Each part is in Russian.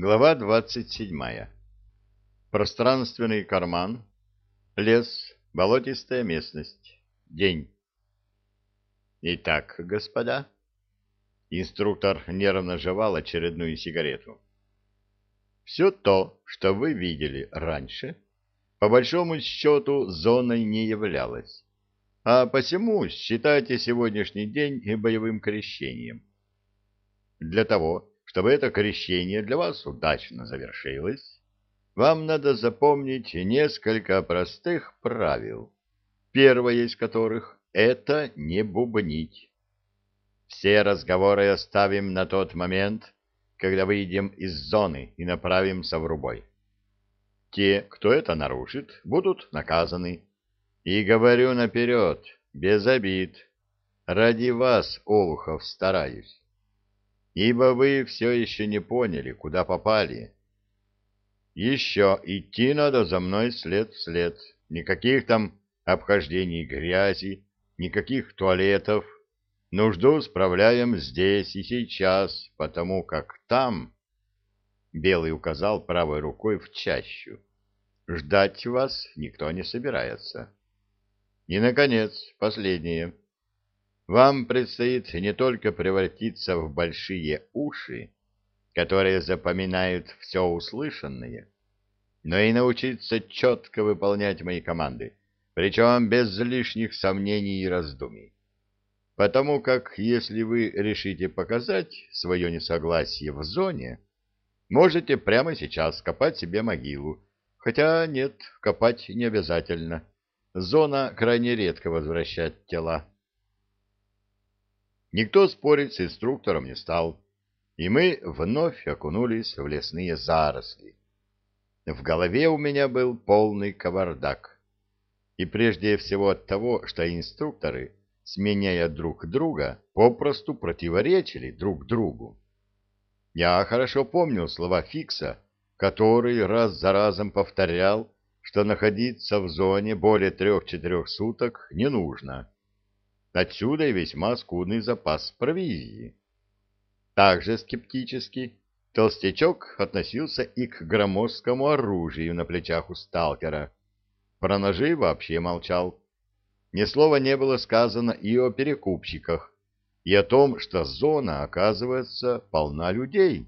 Глава двадцать седьмая. Пространственный карман. Лес. Болотистая местность. День. Итак, господа. Инструктор нервно жевал очередную сигарету. Все то, что вы видели раньше, по большому счету зоной не являлось, а посему считайте сегодняшний день и боевым крещением. Для того, чтобы это крещение для вас удачно завершилось, вам надо запомнить несколько простых правил, первое из которых — это не бубнить. Все разговоры оставим на тот момент, когда выйдем из зоны и направимся в рубой. Те, кто это нарушит, будут наказаны. И говорю наперед, без обид. Ради вас, Олухов, стараюсь ибо вы все еще не поняли, куда попали. Еще идти надо за мной след в след. Никаких там обхождений грязи, никаких туалетов. Нужду справляем здесь и сейчас, потому как там... Белый указал правой рукой в чащу. Ждать вас никто не собирается. И, наконец, последнее. Вам предстоит не только превратиться в большие уши, которые запоминают все услышанное, но и научиться четко выполнять мои команды, причем без лишних сомнений и раздумий. Потому как, если вы решите показать свое несогласие в зоне, можете прямо сейчас копать себе могилу, хотя нет, копать не обязательно. Зона крайне редко возвращает тела. Никто спорить с инструктором не стал, и мы вновь окунулись в лесные заросли. В голове у меня был полный кавардак. И прежде всего от того, что инструкторы, сменяя друг друга, попросту противоречили друг другу. Я хорошо помнил слова Фикса, который раз за разом повторял, что находиться в зоне более трех-четырех суток не нужно Отсюда и весьма скудный запас провизии. Также скептически толстячок относился и к громоздкому оружию на плечах у сталкера. Про ножи вообще молчал. Ни слова не было сказано и о перекупщиках, и о том, что зона, оказывается, полна людей.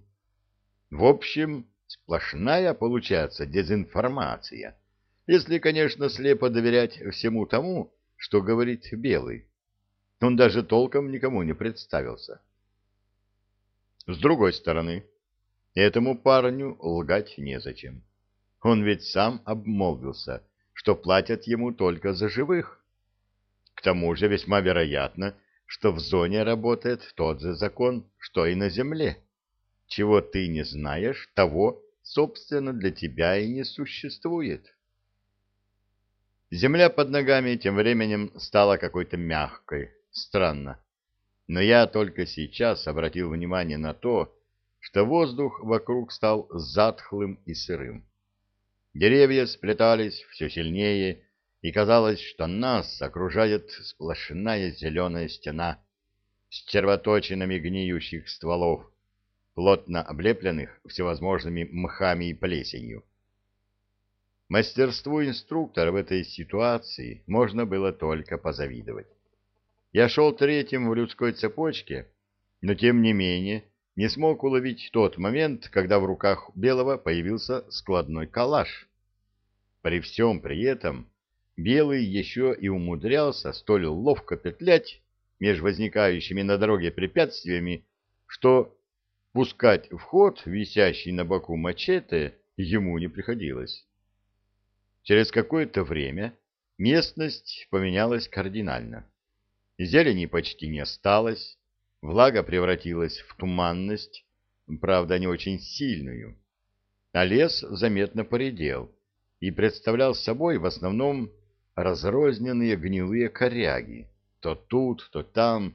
В общем, сплошная получается дезинформация, если, конечно, слепо доверять всему тому, что говорит Белый. Он даже толком никому не представился. С другой стороны, этому парню лгать незачем. Он ведь сам обмолвился, что платят ему только за живых. К тому же весьма вероятно, что в зоне работает тот же закон, что и на земле. Чего ты не знаешь, того, собственно, для тебя и не существует. Земля под ногами тем временем стала какой-то мягкой, Странно. Но я только сейчас обратил внимание на то, что воздух вокруг стал затхлым и сырым. Деревья сплетались все сильнее, и казалось, что нас окружает сплошная зеленая стена с червоточинами гниющих стволов, плотно облепленных всевозможными мхами и плесенью. Мастерству инструктора в этой ситуации можно было только позавидовать. Я шел третьим в людской цепочке, но тем не менее не смог уловить тот момент, когда в руках Белого появился складной калаш. При всем при этом Белый еще и умудрялся столь ловко петлять между возникающими на дороге препятствиями, что пускать в ход висящий на боку мачете ему не приходилось. Через какое-то время местность поменялась кардинально. Зелени почти не осталось, влага превратилась в туманность, правда, не очень сильную, а лес заметно поредел и представлял собой в основном разрозненные гнилые коряги, то тут, то там,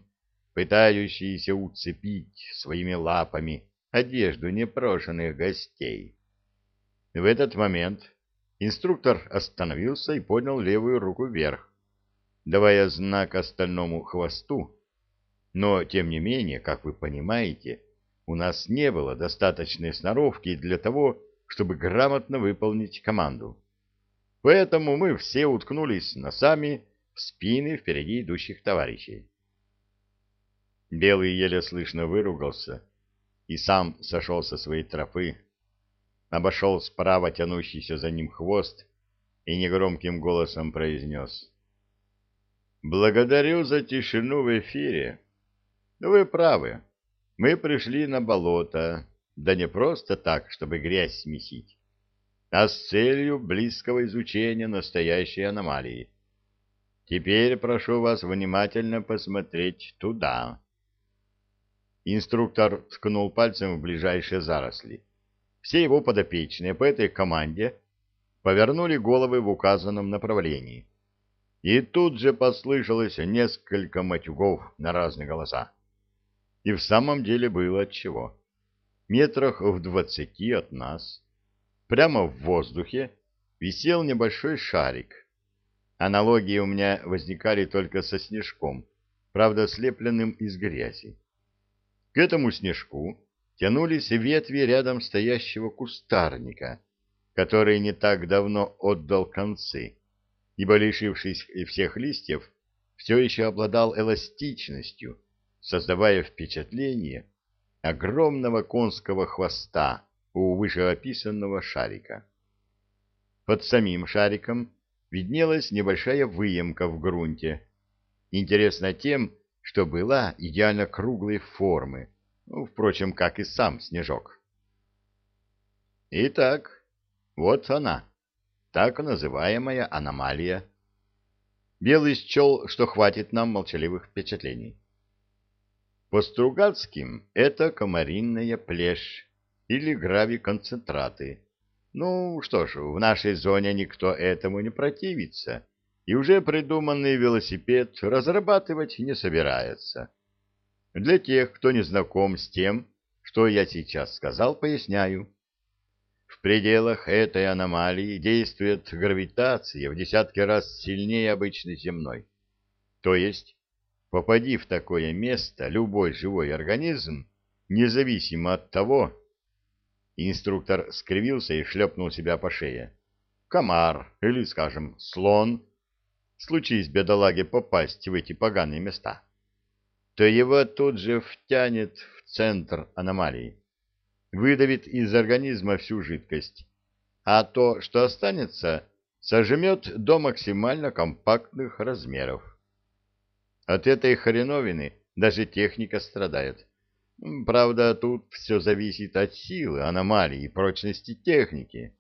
пытающиеся уцепить своими лапами одежду непрошенных гостей. В этот момент инструктор остановился и поднял левую руку вверх, давая знак остальному хвосту, но, тем не менее, как вы понимаете, у нас не было достаточной сноровки для того, чтобы грамотно выполнить команду. Поэтому мы все уткнулись носами в спины впереди идущих товарищей. Белый еле слышно выругался и сам сошел со своей тропы, обошел справа тянущийся за ним хвост и негромким голосом произнес. «Благодарю за тишину в эфире. Вы правы. Мы пришли на болото, да не просто так, чтобы грязь смесить, а с целью близкого изучения настоящей аномалии. Теперь прошу вас внимательно посмотреть туда». Инструктор ткнул пальцем в ближайшие заросли. Все его подопечные по этой команде повернули головы в указанном направлении. И тут же послышалось несколько матюгов на разные голоса. И в самом деле было отчего. Метрах в двадцати от нас, прямо в воздухе, висел небольшой шарик. Аналогии у меня возникали только со снежком, правда, слепленным из грязи. К этому снежку тянулись ветви рядом стоящего кустарника, который не так давно отдал концы, ибо, лишившись всех листьев, все еще обладал эластичностью, создавая впечатление огромного конского хвоста у вышеописанного шарика. Под самим шариком виднелась небольшая выемка в грунте, интересна тем, что была идеально круглой формы, ну, впрочем, как и сам снежок. Итак, вот она, так называемая аномалия. Белый счел, что хватит нам молчаливых впечатлений. По Стругацким это комаринная плешь или гравиконцентраты. Ну, что ж, в нашей зоне никто этому не противится и уже придуманный велосипед разрабатывать не собирается. Для тех, кто не знаком с тем, что я сейчас сказал, поясняю. В пределах этой аномалии действует гравитация в десятки раз сильнее обычной земной. То есть, попади в такое место любой живой организм, независимо от того, инструктор скривился и шлепнул себя по шее. Комар или, скажем, слон случись бедолаге попасть в эти поганые места, то его тут же втянет в центр аномалии, выдавит из организма всю жидкость, а то, что останется, сожмет до максимально компактных размеров. От этой хреновины даже техника страдает. Правда, тут все зависит от силы аномалии и прочности техники.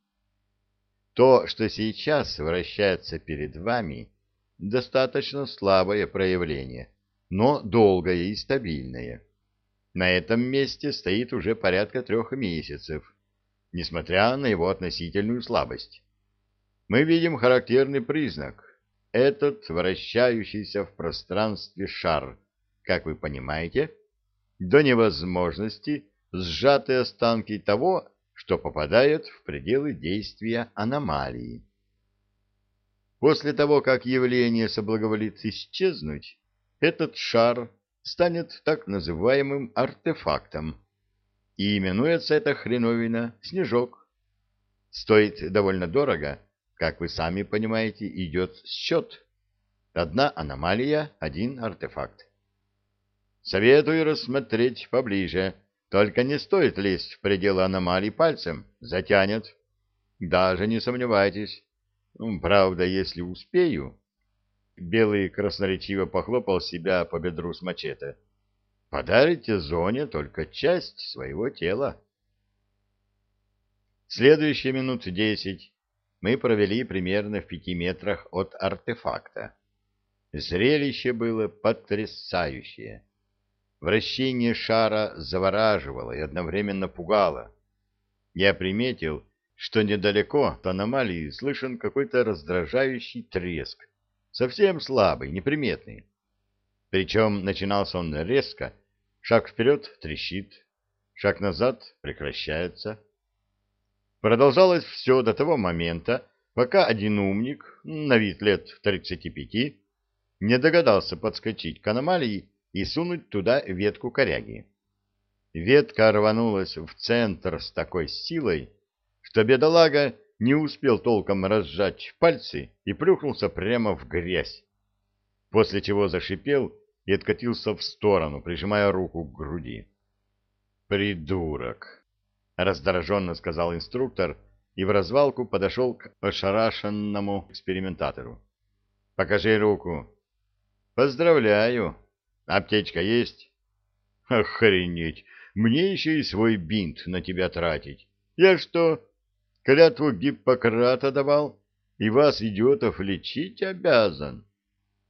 То, что сейчас вращается перед вами, достаточно слабое проявление, но долгое и стабильное. На этом месте стоит уже порядка трех месяцев, несмотря на его относительную слабость. Мы видим характерный признак. Этот вращающийся в пространстве шар, как вы понимаете, до невозможности сжатые останки того, что попадает в пределы действия аномалии. После того, как явление соблаговолит исчезнуть, этот шар станет так называемым артефактом, и именуется эта хреновина снежок. Стоит довольно дорого, как вы сами понимаете, идет счет. Одна аномалия, один артефакт. Советую рассмотреть поближе, только не стоит лезть в пределы аномалий пальцем, затянет. Даже не сомневайтесь, Правда, если успею... Белый красноречиво похлопал себя по бедру с мачете. Подарите зоне только часть своего тела. Следующие минут десять мы провели примерно в пяти метрах от артефакта. Зрелище было потрясающее. Вращение шара завораживало и одновременно пугало. Я приметил, что недалеко от аномалии слышен какой-то раздражающий треск, совсем слабый, неприметный. Причем начинался он резко, шаг вперед трещит, шаг назад прекращается. Продолжалось все до того момента, пока один умник, на вид лет 35, не догадался подскочить к аномалии и сунуть туда ветку коряги. ветка рванулась в центр с такой силой, что бедолага не успел толком разжать пальцы и плюхнулся прямо в грязь, после чего зашипел и откатился в сторону, прижимая руку к груди. «Придурок!» — раздраженно сказал инструктор и в развалку подошел к ошарашенному экспериментатору. «Покажи руку». «Поздравляю. Аптечка есть?» «Охренеть! Мне еще и свой бинт на тебя тратить. Я что, клятву Гиппократа давал и вас, идиотов, лечить обязан?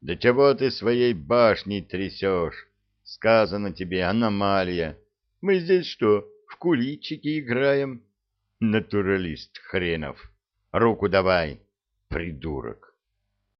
Да чего ты своей башней трясешь? Сказано тебе, аномалия. Мы здесь что, в куличики играем?» Натуралист хренов. Руку давай, придурок.